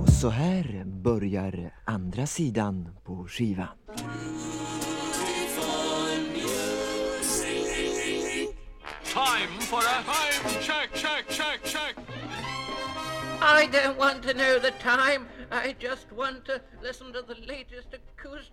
Och så här börjar andra sidan på skivan. Time for a time check, check, check, check. I don't want to know the time. I just want to listen to the latest acoustic.